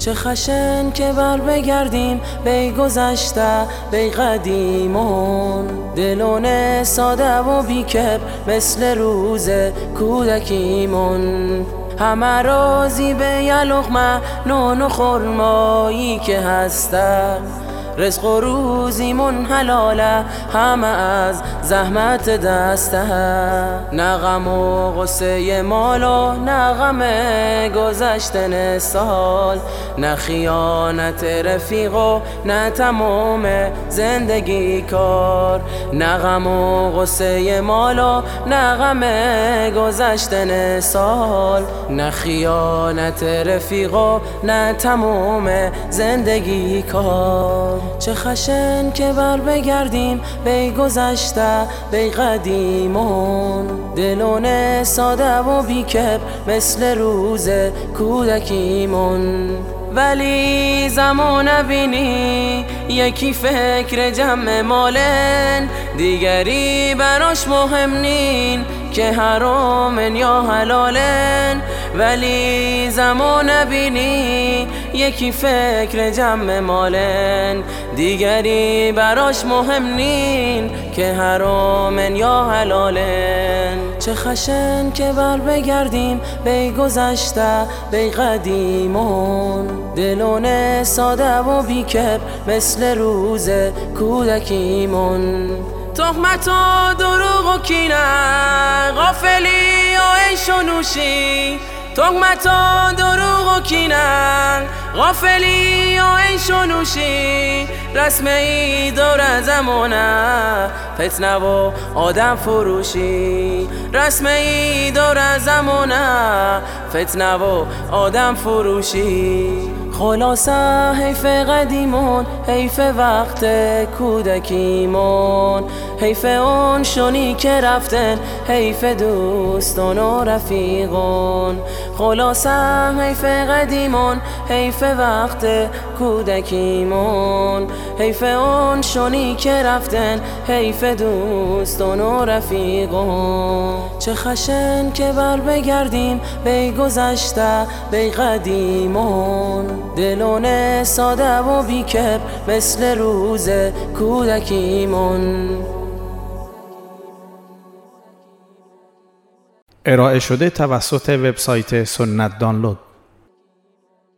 چه خشن که بر بگردیم بی گذشته بی قدیمون. دلون ساده و بیکب مثل روز کودکیمون. همه رازی به یلغمه نون و خرمایی که هستن. رزق و روزیمون حلاله همه از زحمت دسته نغم و غصه مال و نغم گذشتن سال. نه خیانت رفیق و نه تمام زندگی کار. نغم و غصه مال و نغم گذشتن سال. نه خیانت رفیق و نه تمام زندگی کار. چه خشن که بر بگردیم بی گذشته بی قدیمون. دلون ساده و بیکب مثل روز کودکیمون. ولی زمان بینی یکی فکر جمع مالن. دیگری براش مهم نین. که حرامن یا حلالن ولی زمان بینی یکی فکر جمع مالن. دیگری براش مهم نین که حرامن یا حلالن. چه خشن که بر بگردیم بی گذشته بی قدیمون. دلون ساده و بیکب مثل روز کودکیمون. تهمت و دروغ و کینه غافلی و عیش و نوشی. تهمت و دروغ و کینه غافلی و عیش و نوشی. رسم ای دور زمانه فتنه و آدم فروشی. رسم ای دور زمانه فتنه و آدم فروشی. خلاصه حیف قدیمون حیف وقت کودکیمون. حیف اون شونی که رفتن حیف دوستان و رفیقون. خلاصه حیف قدیمون حیف وقت کودکیمون. حیف اون شونی که رفتن حیف دوستان و رفیقون. چه خشن که بر بگردیم بی گذشته بی قدیمون. دلون ساده و بیکب مثل روز کودکیمون. ارائه شده توسط وبسایت سنت دانلود.